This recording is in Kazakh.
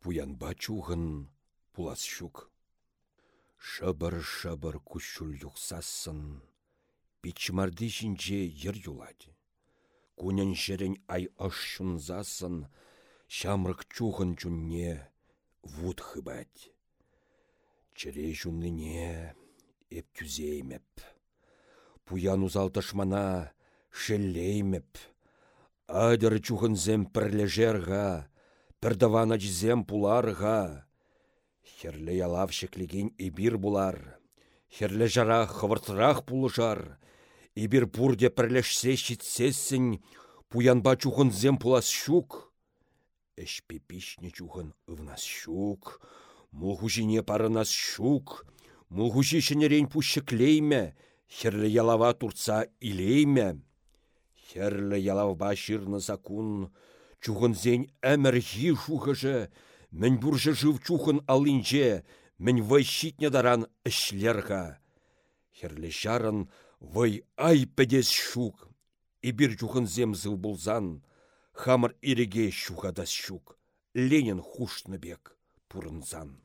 Пуянба чухын пулас щук. Шыбыр-шыбыр кущул юқсасын. Пичмарды жинже ер юлади. Кунен жерен ай ыш шунзасын, шамрык чухын чунне вуд хыбать. Чыре жунныне эп тюзеймеп. Пуян узалтышмана шеллеймеп. Адыр чухынзем пірлежерға, пірдавана жізем пуларға. Херле ялав шеклеген ибир булар. Херле жара хывыртырақ пулышар. Ибир пурде пірлешсе шитсесін, пуянба чухынзем пулас щук. Эшпе пишне чухын ывнас щук, мулхушине парынас щук, мулхуши шенерен пущеклейме, херле ялава турца илейме. Херлі ялавба шырны закун, чухынзен әмір хи шухыжы, мін бұржы жыв чухын алынже, мін вай щитне даран. Херлі жарын вай ай пәдес шук, ибір чухынзем зыл бұлзан, хамыр иреге шухадас шук, Ленин хушны бек пурынзан.